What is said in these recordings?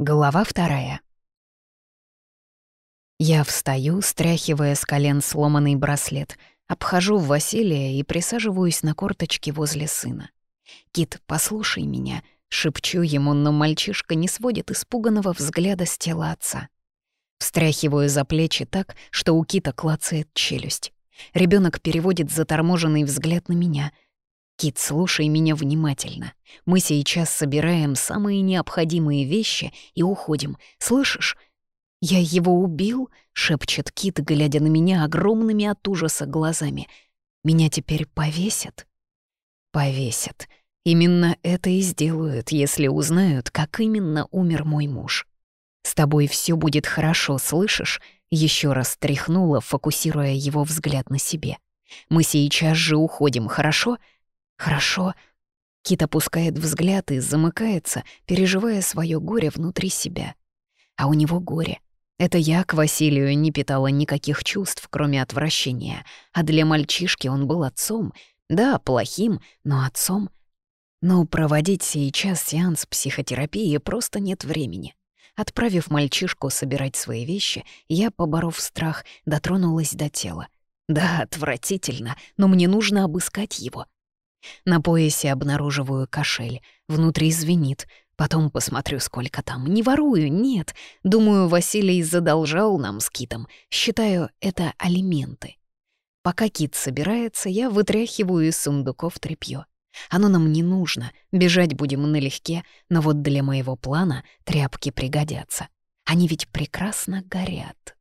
Глава вторая. Я встаю, стряхивая с колен сломанный браслет, обхожу Василия и присаживаюсь на корточки возле сына. «Кит, послушай меня», — шепчу ему, но мальчишка не сводит испуганного взгляда с тела отца. Встряхиваю за плечи так, что у Кита клацает челюсть. Ребенок переводит заторможенный взгляд на меня — Кит, слушай меня внимательно. Мы сейчас собираем самые необходимые вещи и уходим. Слышишь? Я его убил, шепчет Кит, глядя на меня огромными от ужаса глазами. Меня теперь повесят? Повесят. Именно это и сделают, если узнают, как именно умер мой муж. С тобой все будет хорошо, слышишь? Еще раз тряхнула, фокусируя его взгляд на себе. Мы сейчас же уходим, хорошо? «Хорошо». Кит опускает взгляд и замыкается, переживая свое горе внутри себя. А у него горе. Это я к Василию не питала никаких чувств, кроме отвращения. А для мальчишки он был отцом. Да, плохим, но отцом. Но проводить сейчас сеанс психотерапии просто нет времени. Отправив мальчишку собирать свои вещи, я, поборов страх, дотронулась до тела. Да, отвратительно, но мне нужно обыскать его — на поясе обнаруживаю кошель. Внутри звенит. Потом посмотрю, сколько там. Не ворую, нет. Думаю, Василий задолжал нам с Китом. Считаю, это алименты. Пока Кит собирается, я вытряхиваю из сундуков тряпьё. Оно нам не нужно, бежать будем налегке, но вот для моего плана тряпки пригодятся. Они ведь прекрасно горят.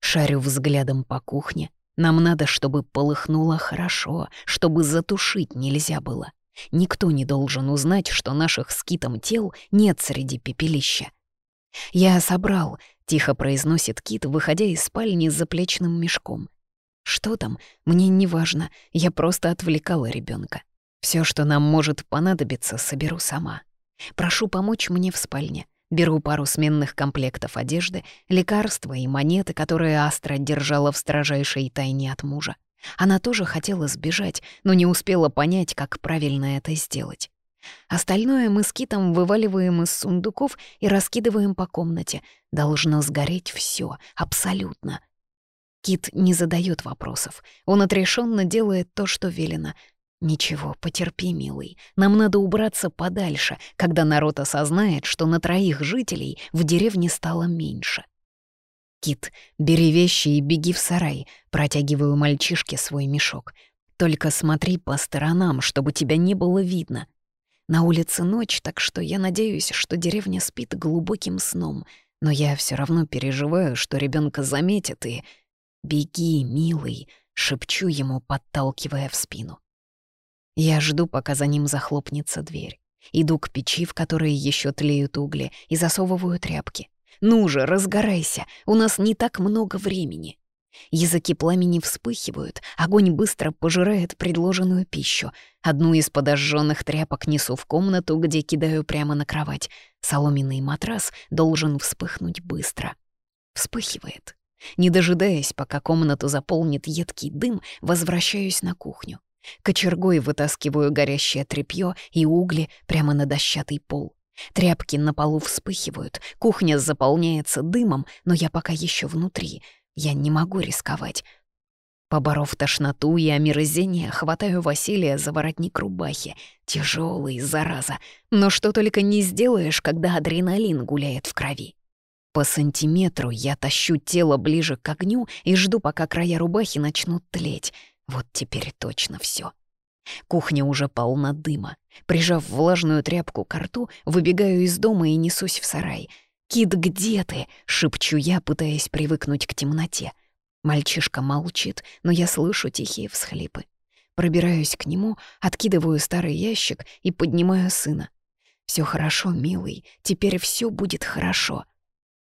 Шарю взглядом по кухне, нам надо, чтобы полыхнуло хорошо, чтобы затушить нельзя было. Никто не должен узнать, что наших скитом тел нет среди пепелища. «Я собрал», — тихо произносит Кит, выходя из спальни с заплечным мешком. «Что там? Мне не важно. Я просто отвлекала ребенка. Все, что нам может понадобиться, соберу сама. Прошу помочь мне в спальне. Беру пару сменных комплектов одежды, лекарства и монеты, которые Астра держала в строжайшей тайне от мужа. Она тоже хотела сбежать, но не успела понять, как правильно это сделать. Остальное мы с Китом вываливаем из сундуков и раскидываем по комнате. Должно сгореть все, абсолютно. Кит не задает вопросов. Он отрешенно делает то, что велено, «Ничего, потерпи, милый. Нам надо убраться подальше, когда народ осознает, что на троих жителей в деревне стало меньше». «Кит, бери вещи и беги в сарай», — протягиваю мальчишке свой мешок. «Только смотри по сторонам, чтобы тебя не было видно. На улице ночь, так что я надеюсь, что деревня спит глубоким сном, но я все равно переживаю, что ребенка заметят и... «Беги, милый», — шепчу ему, подталкивая в спину. Я жду, пока за ним захлопнется дверь. Иду к печи, в которой еще тлеют угли, и засовываю тряпки. «Ну же, разгорайся, у нас не так много времени». Языки пламени вспыхивают, огонь быстро пожирает предложенную пищу. Одну из подожженных тряпок несу в комнату, где кидаю прямо на кровать. Соломенный матрас должен вспыхнуть быстро. Вспыхивает. Не дожидаясь, пока комнату заполнит едкий дым, возвращаюсь на кухню. Кочергой вытаскиваю горящее тряпье и угли прямо на дощатый пол. Тряпки на полу вспыхивают, кухня заполняется дымом, но я пока еще внутри. Я не могу рисковать. Поборов тошноту и омерзение, хватаю Василия за воротник рубахи. Тяжелый, зараза. Но что только не сделаешь, когда адреналин гуляет в крови. По сантиметру я тащу тело ближе к огню и жду, пока края рубахи начнут тлеть. Вот теперь точно все. Кухня уже полна дыма. Прижав влажную тряпку к рту, выбегаю из дома и несусь в сарай. «Кит, где ты?» — шепчу я, пытаясь привыкнуть к темноте. Мальчишка молчит, но я слышу тихие всхлипы. Пробираюсь к нему, откидываю старый ящик и поднимаю сына. Все хорошо, милый, теперь все будет хорошо.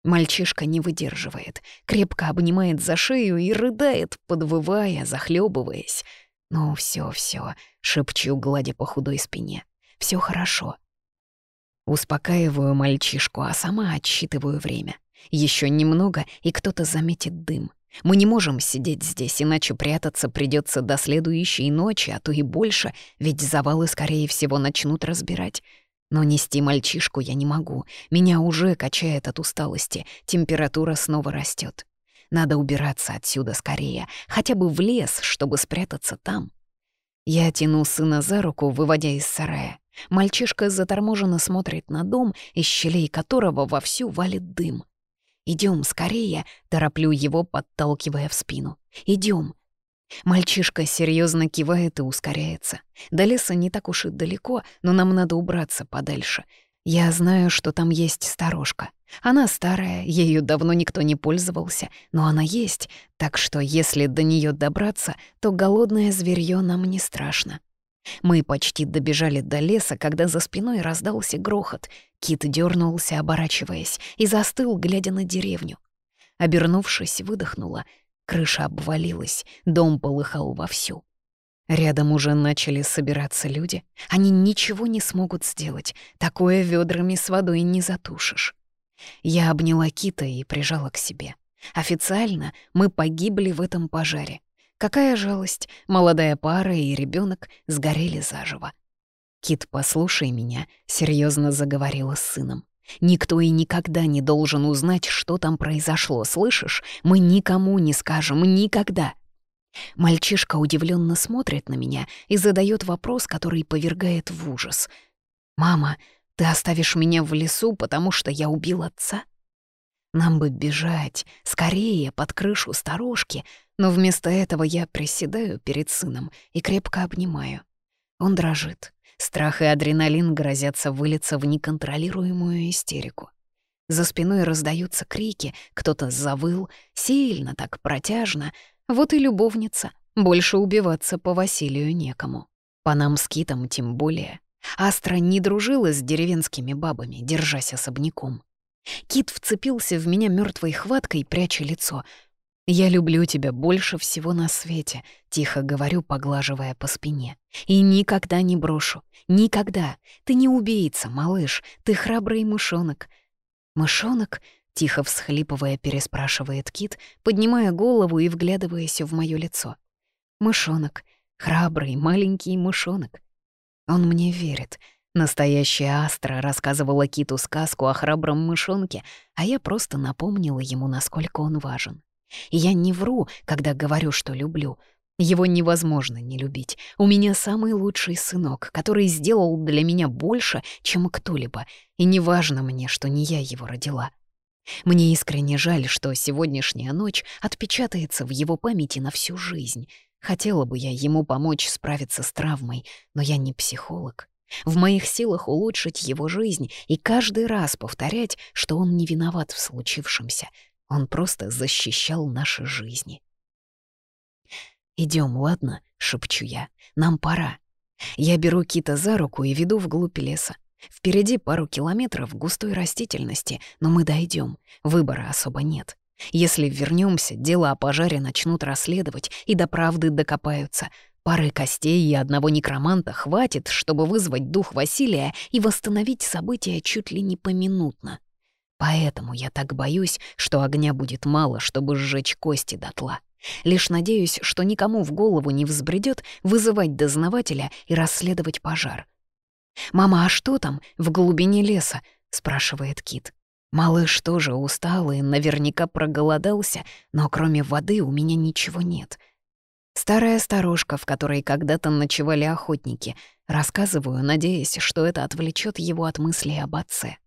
Мальчишка не выдерживает, крепко обнимает за шею и рыдает, подвывая, захлебываясь. «Ну, все, все, шепчу, гладя по худой спине. Все хорошо». Успокаиваю мальчишку, а сама отсчитываю время. Еще немного, и кто-то заметит дым. Мы не можем сидеть здесь, иначе прятаться придется до следующей ночи, а то и больше, ведь завалы, скорее всего, начнут разбирать. Но нести мальчишку я не могу. Меня уже качает от усталости, температура снова растет. Надо убираться отсюда скорее, хотя бы в лес, чтобы спрятаться там. Я тяну сына за руку, выводя из сарая. Мальчишка заторможенно смотрит на дом, из щелей которого вовсю валит дым. Идем скорее, тороплю его, подталкивая в спину. Идем. Мальчишка серьезно кивает и ускоряется. До леса не так уж и далеко, но нам надо убраться подальше. Я знаю, что там есть сторожка. Она старая, ею давно никто не пользовался, но она есть, так что если до нее добраться, то голодное зверье нам не страшно. Мы почти добежали до леса, когда за спиной раздался грохот. Кит дернулся, оборачиваясь, и застыл, глядя на деревню. Обернувшись, выдохнула. Крыша обвалилась, дом полыхал вовсю. Рядом уже начали собираться люди. Они ничего не смогут сделать. Такое ведрами с водой не затушишь. Я обняла Кита и прижала к себе. Официально мы погибли в этом пожаре. Какая жалость, молодая пара и ребенок сгорели заживо. Кит, послушай меня, серьезно заговорила с сыном. Никто и никогда не должен узнать, что там произошло, слышишь? Мы никому не скажем, никогда. Мальчишка удивленно смотрит на меня и задает вопрос, который повергает в ужас. «Мама, ты оставишь меня в лесу, потому что я убил отца?» Нам бы бежать, скорее, под крышу сторожки, но вместо этого я приседаю перед сыном и крепко обнимаю. Он дрожит. Страх и адреналин грозятся вылиться в неконтролируемую истерику. За спиной раздаются крики, кто-то завыл, сильно так протяжно. Вот и любовница, больше убиваться по Василию некому. По нам с Китом тем более. Астра не дружила с деревенскими бабами, держась особняком. Кит вцепился в меня мертвой хваткой, пряча лицо. «Я люблю тебя больше всего на свете», — тихо говорю, поглаживая по спине. «И никогда не брошу. Никогда. Ты не убийца, малыш. Ты храбрый мышонок». «Мышонок?» — тихо всхлипывая, переспрашивает Кит, поднимая голову и вглядываясь в моё лицо. «Мышонок. Храбрый, маленький мышонок». Он мне верит. Настоящая Астра рассказывала Киту сказку о храбром мышонке, а я просто напомнила ему, насколько он важен. Я не вру, когда говорю, что люблю. Его невозможно не любить. У меня самый лучший сынок, который сделал для меня больше, чем кто-либо, и не важно мне, что не я его родила. Мне искренне жаль, что сегодняшняя ночь отпечатается в его памяти на всю жизнь. Хотела бы я ему помочь справиться с травмой, но я не психолог. В моих силах улучшить его жизнь и каждый раз повторять, что он не виноват в случившемся. Он просто защищал наши жизни. Идем, ладно?» — шепчу я. «Нам пора». Я беру Кита за руку и веду вглубь леса. Впереди пару километров густой растительности, но мы дойдем. Выбора особо нет. Если вернемся, дело о пожаре начнут расследовать и до правды докопаются — Пары костей и одного некроманта хватит, чтобы вызвать дух Василия и восстановить события чуть ли не поминутно. Поэтому я так боюсь, что огня будет мало, чтобы сжечь кости дотла. Лишь надеюсь, что никому в голову не взбредет вызывать дознавателя и расследовать пожар. «Мама, а что там в глубине леса?» — спрашивает Кит. Малыш тоже устал и наверняка проголодался, но кроме воды у меня ничего нет — Старая сторожка, в которой когда-то ночевали охотники. Рассказываю, надеясь, что это отвлечет его от мыслей об отце.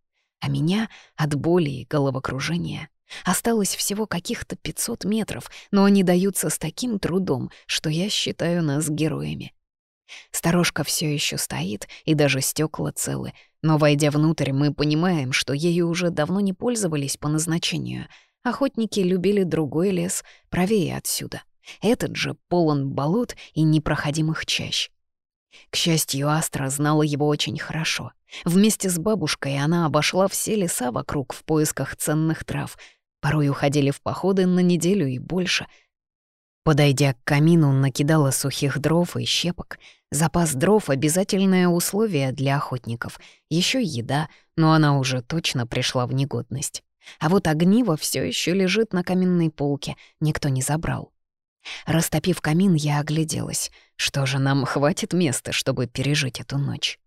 А меня — от боли и головокружения. Осталось всего каких-то 500 метров, но они даются с таким трудом, что я считаю нас героями. Сторожка все еще стоит, и даже стекла целы, но, войдя внутрь, мы понимаем, что ею уже давно не пользовались по назначению. Охотники любили другой лес, правее отсюда — этот же полон болот и непроходимых чащ. К счастью, Астра знала его очень хорошо. Вместе с бабушкой она обошла все леса вокруг в поисках ценных трав. Порой уходили в походы на неделю и больше. Подойдя к камину, накидала сухих дров и щепок. Запас дров — обязательное условие для охотников. Еще еда, но она уже точно пришла в негодность. А вот огниво все еще лежит на каменной полке, никто не забрал. Растопив камин, я огляделась. Что же, нам хватит места, чтобы пережить эту ночь?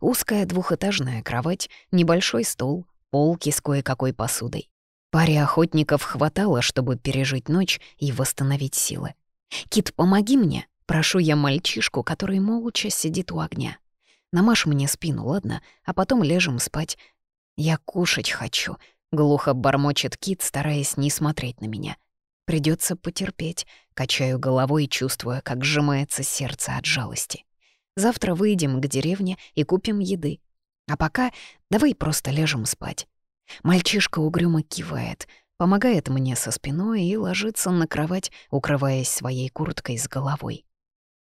Узкая двухэтажная кровать, небольшой стол, полки с кое-какой посудой. Паре охотников хватало, чтобы пережить ночь и восстановить силы. «Кит, помоги мне!» — прошу я мальчишку, который молча сидит у огня. «Намажь мне спину, ладно? А потом лежим спать. Я кушать хочу», — глухо бормочет Кит, стараясь не смотреть на меня. Придется потерпеть, качаю головой, чувствуя, как сжимается сердце от жалости. Завтра выйдем к деревне и купим еды. А пока давай просто лежим спать. Мальчишка угрюмо кивает, помогает мне со спиной и ложится на кровать, укрываясь своей курткой с головой.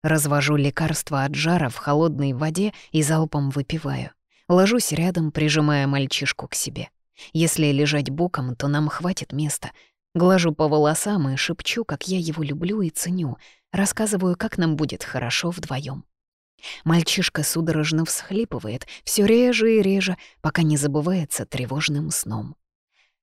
Развожу лекарство от жара в холодной воде и залпом выпиваю. Ложусь рядом, прижимая мальчишку к себе. Если лежать боком, то нам хватит места. Глажу по волосам и шепчу, как я его люблю и ценю. Рассказываю, как нам будет хорошо вдвоем. Мальчишка судорожно всхлипывает, все реже и реже, пока не забывается тревожным сном.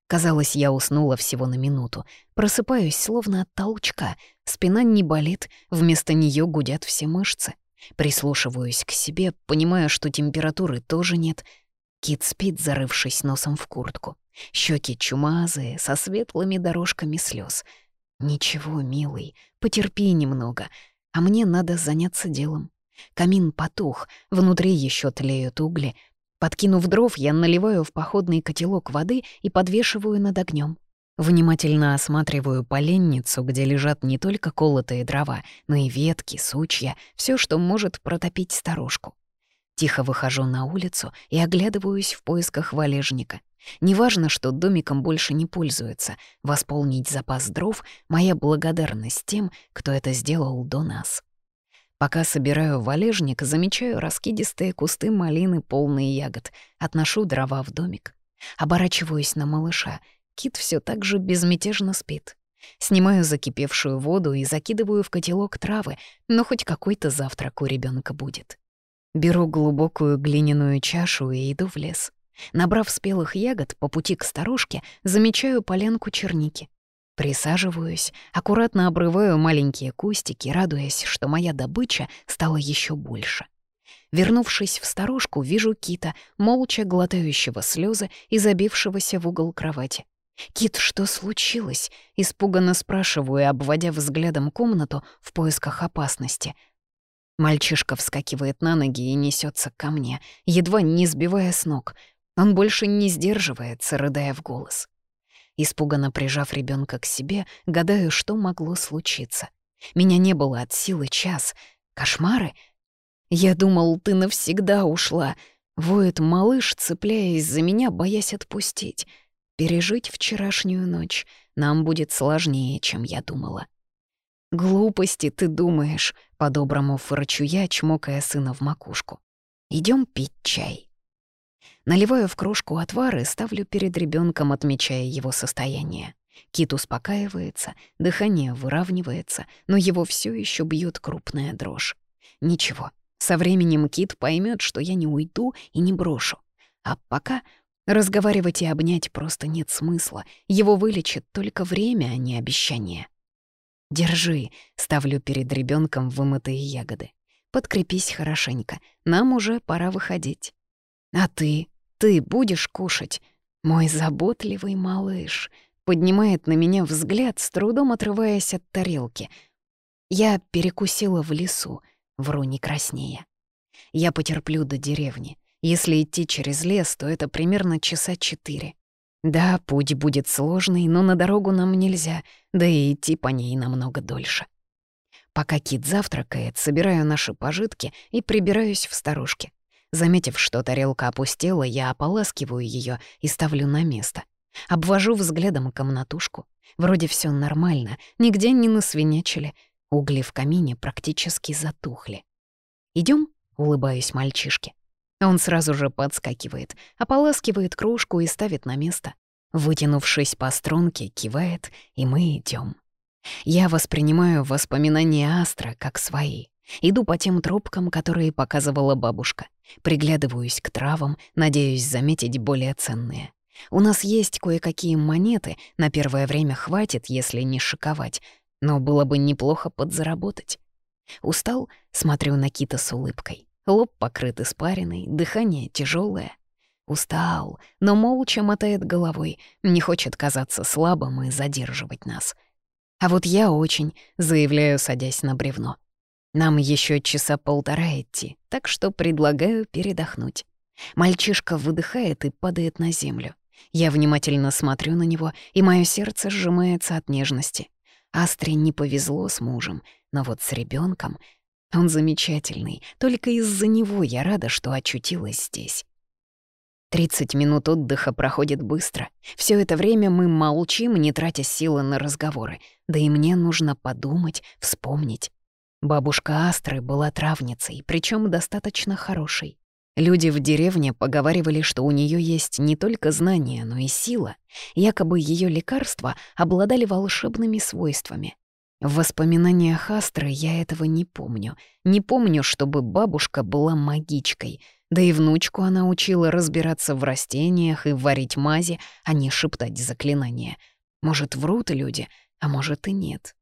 Казалось, я уснула всего на минуту. Просыпаюсь, словно от толчка. Спина не болит, вместо нее гудят все мышцы. Прислушиваюсь к себе, понимая, что температуры тоже нет. Кит спит, зарывшись носом в куртку. Щеки чумазые, со светлыми дорожками слез. «Ничего, милый, потерпи немного, а мне надо заняться делом». Камин потух, внутри еще тлеют угли. Подкинув дров, я наливаю в походный котелок воды и подвешиваю над огнем. Внимательно осматриваю поленницу, где лежат не только колотые дрова, но и ветки, сучья, все, что может протопить старушку. Тихо выхожу на улицу и оглядываюсь в поисках валежника. Неважно, что домиком больше не пользуется, восполнить запас дров — моя благодарность тем, кто это сделал до нас. Пока собираю валежник, замечаю раскидистые кусты малины, полные ягод. Отношу дрова в домик. Оборачиваюсь на малыша. Кит все так же безмятежно спит. Снимаю закипевшую воду и закидываю в котелок травы, но хоть какой-то завтрак у ребенка будет. Беру глубокую глиняную чашу и иду в лес. Набрав спелых ягод, по пути к старушке замечаю поленку черники. Присаживаюсь, аккуратно обрываю маленькие кустики, радуясь, что моя добыча стала еще больше. Вернувшись в сторожку, вижу кита, молча глотающего слезы и забившегося в угол кровати. «Кит, что случилось?» — испуганно спрашиваю, обводя взглядом комнату в поисках опасности. Мальчишка вскакивает на ноги и несется ко мне, едва не сбивая с ног. Он больше не сдерживается, рыдая в голос. Испуганно прижав ребенка к себе, гадаю, что могло случиться. Меня не было от силы час. Кошмары? Я думал, ты навсегда ушла. Воет малыш, цепляясь за меня, боясь отпустить. Пережить вчерашнюю ночь нам будет сложнее, чем я думала. «Глупости ты думаешь», — по-доброму фырчу я, чмокая сына в макушку. Идем пить чай». Наливаю в кружку отвар и ставлю перед ребенком, отмечая его состояние. Кит успокаивается, дыхание выравнивается, но его все еще бьет крупная дрожь. Ничего, со временем Кит поймет, что я не уйду и не брошу. А пока разговаривать и обнять просто нет смысла. Его вылечит только время, а не обещание. «Держи», — ставлю перед ребенком вымытые ягоды. «Подкрепись хорошенько, нам уже пора выходить». «А ты?» Ты будешь кушать? Мой заботливый малыш поднимает на меня взгляд, с трудом отрываясь от тарелки. Я перекусила в лесу, вру не краснее. Я потерплю до деревни. Если идти через лес, то это примерно часа четыре. Да, путь будет сложный, но на дорогу нам нельзя, да и идти по ней намного дольше. Пока Кит завтракает, собираю наши пожитки и прибираюсь в старушке. Заметив, что тарелка опустела, я ополаскиваю ее и ставлю на место. Обвожу взглядом комнатушку. Вроде все нормально, нигде не насвинячили. Угли в камине практически затухли. Идем? улыбаюсь мальчишке. Он сразу же подскакивает, ополаскивает кружку и ставит на место. Вытянувшись по струнке, кивает, и мы идем. Я воспринимаю воспоминания Астра как свои. Иду по тем тропкам, которые показывала бабушка. Приглядываюсь к травам, надеюсь заметить более ценные. У нас есть кое-какие монеты, на первое время хватит, если не шиковать, но было бы неплохо подзаработать. Устал, смотрю на Кита с улыбкой. лоб покрыт испариной, дыхание тяжелое. Устал, но молча мотает головой, не хочет казаться слабым и задерживать нас. А вот я очень, заявляю, садясь на бревно. Нам еще часа полтора идти, так что предлагаю передохнуть. Мальчишка выдыхает и падает на землю. Я внимательно смотрю на него, и мое сердце сжимается от нежности. Астре не повезло с мужем, но вот с ребенком он замечательный. Только из-за него я рада, что очутилась здесь. Тридцать минут отдыха проходит быстро. Все это время мы молчим, не тратя силы на разговоры. Да и мне нужно подумать, вспомнить. Бабушка Астры была травницей, причем достаточно хорошей. Люди в деревне поговаривали, что у нее есть не только знания, но и сила. Якобы ее лекарства обладали волшебными свойствами. В воспоминаниях Астры я этого не помню. Не помню, чтобы бабушка была магичкой. Да и внучку она учила разбираться в растениях и варить мази, а не шептать заклинания. Может, врут люди, а может и нет.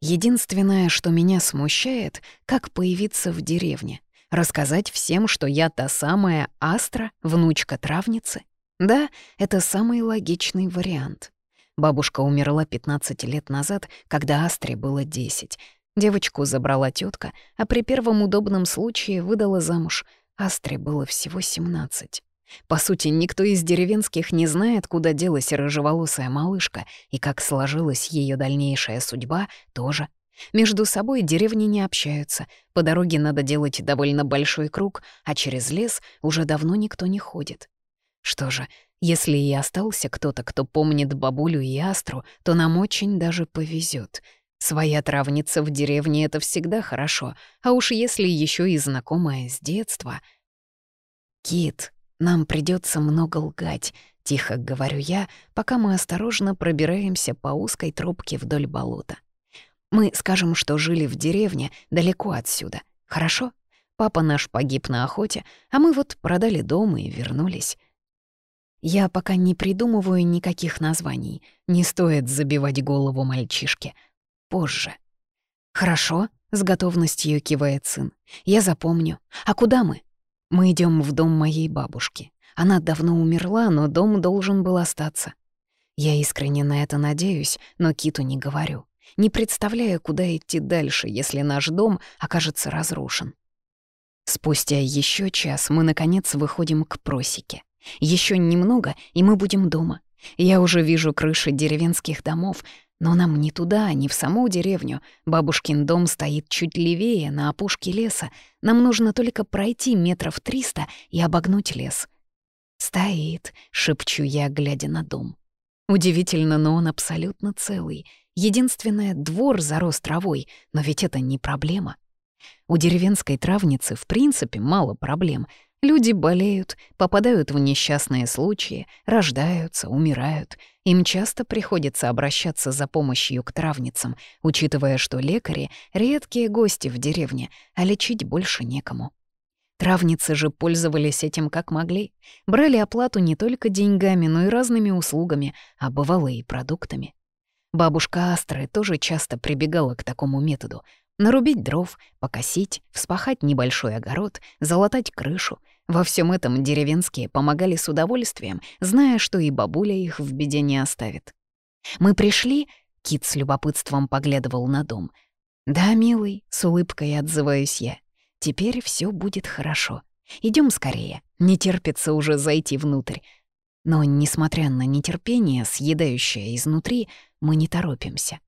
Единственное, что меня смущает, как появиться в деревне. Рассказать всем, что я та самая Астра, внучка травницы? Да, это самый логичный вариант. Бабушка умерла 15 лет назад, когда Астре было 10. Девочку забрала тетка, а при первом удобном случае выдала замуж. Астре было всего 17. По сути, никто из деревенских не знает, куда делась рыжеволосая малышка, и как сложилась ее дальнейшая судьба тоже. Между собой деревни не общаются, по дороге надо делать довольно большой круг, а через лес уже давно никто не ходит. Что же, если и остался кто-то, кто помнит бабулю и Астру, то нам очень даже повезет. Своя травница в деревне — это всегда хорошо, а уж если еще и знакомая с детства. «Кит, нам придется много лгать», — тихо говорю я, пока мы осторожно пробираемся по узкой тропке вдоль болота. «Мы скажем, что жили в деревне далеко отсюда, хорошо? Папа наш погиб на охоте, а мы вот продали дом и вернулись». Я пока не придумываю никаких названий. Не стоит забивать голову мальчишке. Позже. «Хорошо», — с готовностью кивает сын. «Я запомню. А куда мы?» «Мы идем в дом моей бабушки. Она давно умерла, но дом должен был остаться. Я искренне на это надеюсь, но Киту не говорю. Не представляю, куда идти дальше, если наш дом окажется разрушен. Спустя еще час мы, наконец, выходим к просеке. Еще немного, и мы будем дома. Я уже вижу крыши деревенских домов, но нам не туда, не в саму деревню. Бабушкин дом стоит чуть левее, на опушке леса. Нам нужно только пройти метров триста и обогнуть лес. «Стоит», — шепчу я, глядя на дом. Удивительно, но он абсолютно целый. Единственное, двор зарос травой, но ведь это не проблема. У деревенской травницы в принципе мало проблем — Люди болеют, попадают в несчастные случаи, рождаются, умирают. Им часто приходится обращаться за помощью к травницам, учитывая, что лекари — редкие гости в деревне, а лечить больше некому. Травницы же пользовались этим как могли. Брали оплату не только деньгами, но и разными услугами, а бывало и продуктами. Бабушка Астры тоже часто прибегала к такому методу — Нарубить дров, покосить, вспахать небольшой огород, залатать крышу. Во всем этом деревенские помогали с удовольствием, зная, что и бабуля их в беде не оставит. «Мы пришли?» — Кит с любопытством поглядывал на дом. «Да, милый», — с улыбкой отзываюсь я. «Теперь все будет хорошо. Идем скорее. Не терпится уже зайти внутрь». Но, несмотря на нетерпение, съедающее изнутри, мы не торопимся.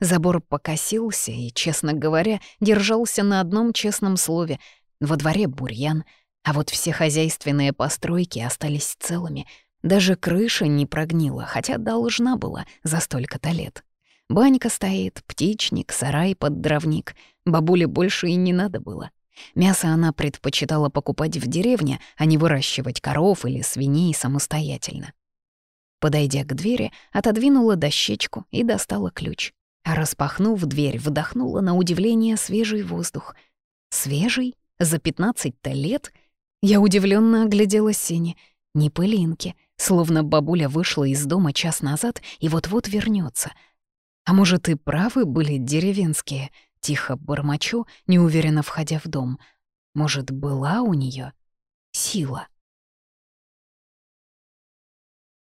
Забор покосился и, честно говоря, держался на одном честном слове. Во дворе бурьян, а вот все хозяйственные постройки остались целыми. Даже крыша не прогнила, хотя должна была за столько-то лет. Банька стоит, птичник, сарай под дровник. Бабуле больше и не надо было. Мясо она предпочитала покупать в деревне, а не выращивать коров или свиней самостоятельно. Подойдя к двери, отодвинула дощечку и достала ключ. Распахнув дверь, вдохнула на удивление свежий воздух. Свежий? За пятнадцать-то лет? Я удивленно оглядела Сини. Не пылинки, словно бабуля вышла из дома час назад и вот-вот вернется. А может, и правы были деревенские? Тихо бормочу, неуверенно входя в дом. Может, была у нее сила?